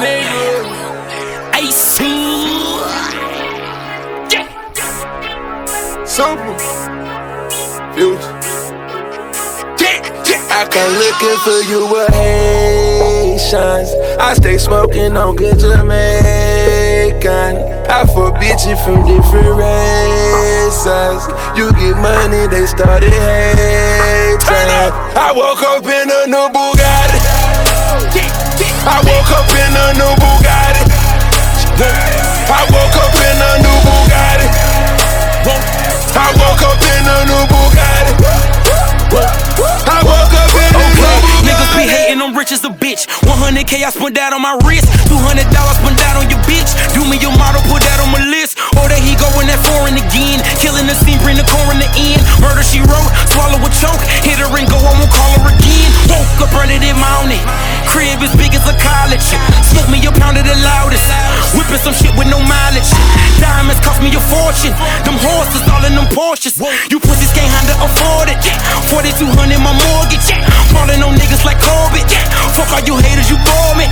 nigga. Ace. Yeah. Super. Future. I come looking for you with Haitians. I stay smoking on good Jamaican. I fuck bitches from different races. You get money, they started hating. I woke up in a new Bugatti. I woke up in a new Bugatti. I woke up in a new Bugatti. I woke up in a new Bugatti. I woke up in a new Bugatti. Niggas be hating, I'm rich as a bitch. 100k I spent that on my wrist. Whipping some shit with no mileage. Diamonds cost me a fortune. Them horses all in them Porsches. You pussies can't handle afford it. 4200 my mortgage. Falling on niggas like Corbett. Fuck all you haters, you bore me.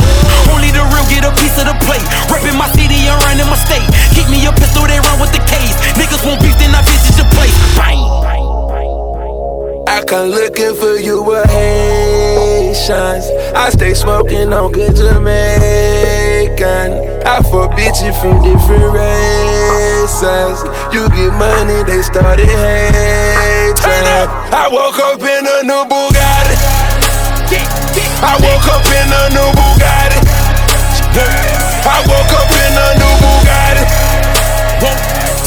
Only the real get a piece of the plate. Reppin' my city and running my state. Keep me a pistol, they run with the case. Niggas won't beef, then I visit your place. Bang. I come looking for you with Haitians. I stay smoking on good Jamaican. I fuck bitches from different races. You get money, they started hating. I woke up in a new Bugatti. I woke up in a new Bugatti. I woke up in a new Bugatti.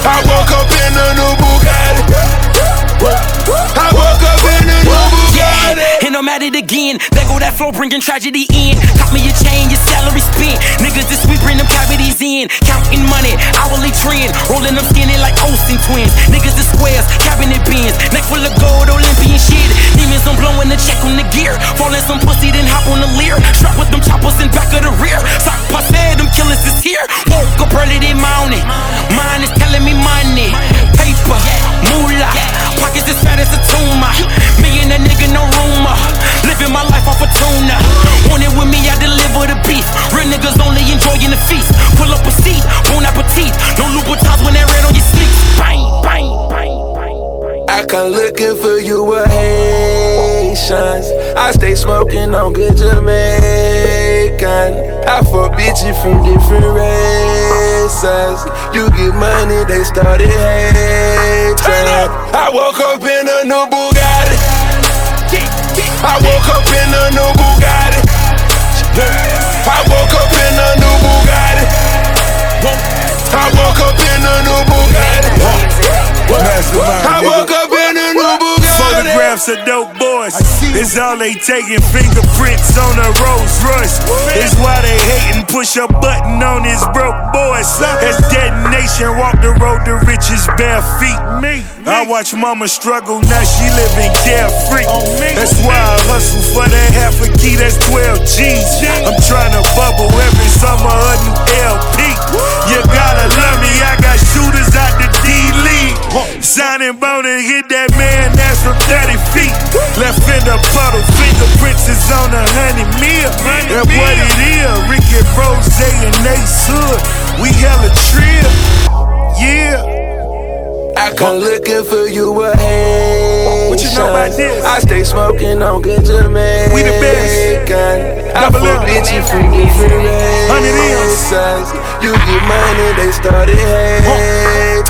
I woke up in a new Bugatti. That flow, bringing tragedy in. Cop me a chain, your salary spent. Niggas this week bring them cavities in. Counting money, hourly trend. Rolling them skinny like Olsen twins. Niggas the squares, cabinet bins. Neck full of gold, Olympian shit. Demons, I'm blowing the check on the gear. Bang. I come looking for you with Haitians. I stay smoking on good Jamaican. I fuck bitches from different races. You get money, they started hating. I woke up in a new Bugatti. I woke up in a new Bugatti. I woke up in a new Bugatti. I woke up in a new Bugatti. I Of dope boys. It's all they taking. Fingerprints on a Rolls Royce. It's why they hating. Push a button on his broke boys. As detonation, walk the road to riches bare feet. Me. I watch mama struggle, now she living carefree. That's why I hustle for that Signing bone and hit that man, that's from 30 feet. Left in the puddle, fingerprints is on a honey meal. That's what it is. Ricky Rozay and Ace Hood, we hella trill. Yeah. I come looking for you Haitians. What you know about this? I stay smoking on good Jamaican. We the best. I fuck bitches from different success. You get money, they started hating.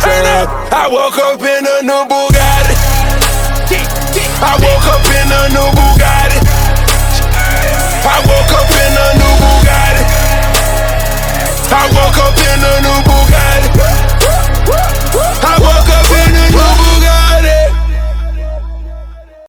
I woke up in a new Bugatti. I woke up in a new Bugatti. I woke up in a new Bugatti. I woke up in a new Bugatti.